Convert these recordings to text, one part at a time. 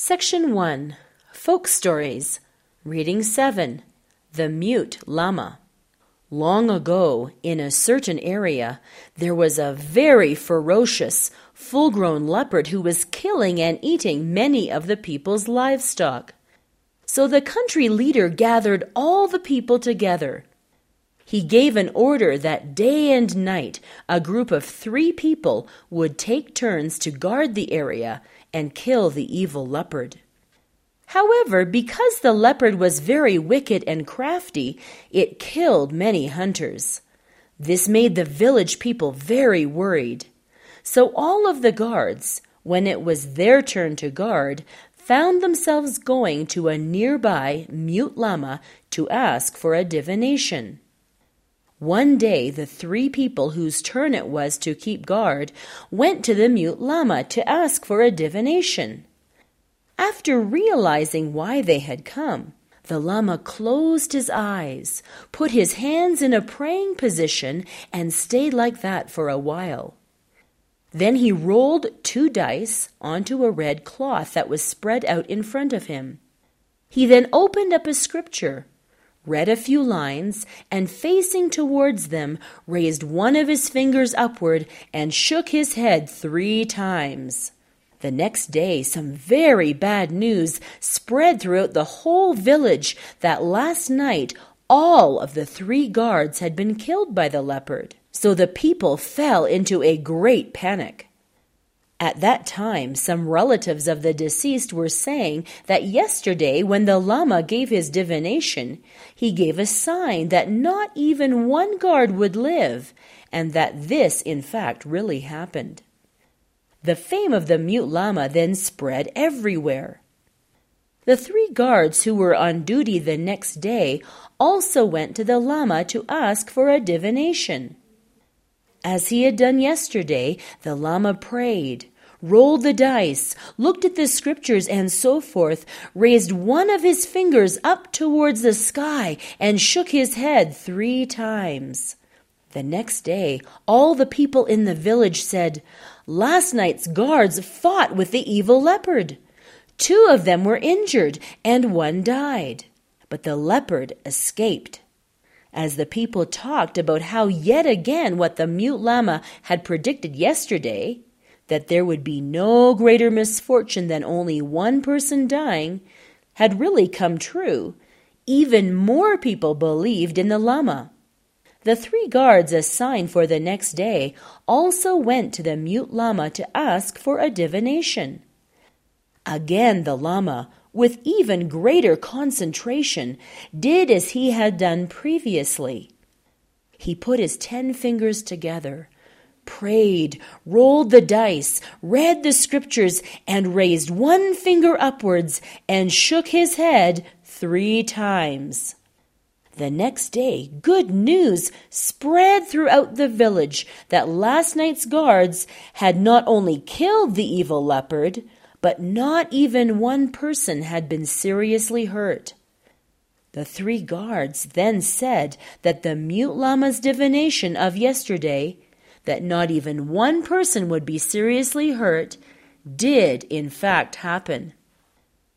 Section 1 Folk Stories Reading 7 The Mute Lama Long ago, in a certain area, there was a very ferocious, full grown leopard who was killing and eating many of the people's livestock. So the country leader gathered all the people together. He gave an order that day and night a group of three people would take turns to guard the area and kill the evil leopard. However, because the leopard was very wicked and crafty, it killed many hunters. This made the village people very worried. So all of the guards, when it was their turn to guard, found themselves going to a nearby mute lama to ask for a divination. One day, the three people whose turn it was to keep guard went to the mute lama to ask for a divination. After realizing why they had come, the Lama closed his eyes, put his hands in a praying position, and stayed like that for a while. Then he rolled two dice onto a red cloth that was spread out in front of him. He then opened up a scripture read a few lines, and facing towards them, raised one of his fingers upward and shook his head three times. The next day, some very bad news spread throughout the whole village that last night all of the three guards had been killed by the leopard. So the people fell into a great panic. At that time, some relatives of the deceased were saying that yesterday, when the Lama gave his divination, he gave a sign that not even one guard would live, and that this, in fact, really happened. The fame of the mute Lama then spread everywhere. The three guards who were on duty the next day also went to the Lama to ask for a divination. As he had done yesterday, the Lama prayed, rolled the dice, looked at the scriptures, and so forth, raised one of his fingers up towards the sky, and shook his head three times. The next day, all the people in the village said, Last night's guards fought with the evil leopard. Two of them were injured, and one died. But the leopard escaped. As the people talked about how yet again what the mute lama had predicted yesterday, that there would be no greater misfortune than only one person dying, had really come true, even more people believed in the lama. The three guards assigned for the next day also went to the mute lama to ask for a divination. Again, the lama with even greater concentration, did as he had done previously. He put his ten fingers together, prayed, rolled the dice, read the scriptures, and raised one finger upwards and shook his head three times. The next day, good news spread throughout the village that last night's guards had not only killed the evil leopard, but not even one person had been seriously hurt. The three guards then said that the mute lama's divination of yesterday, that not even one person would be seriously hurt, did in fact happen.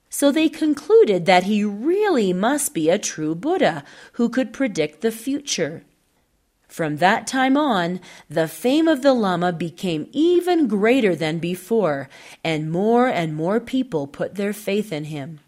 So they concluded that he really must be a true Buddha who could predict the future. From that time on, the fame of the Lama became even greater than before, and more and more people put their faith in him.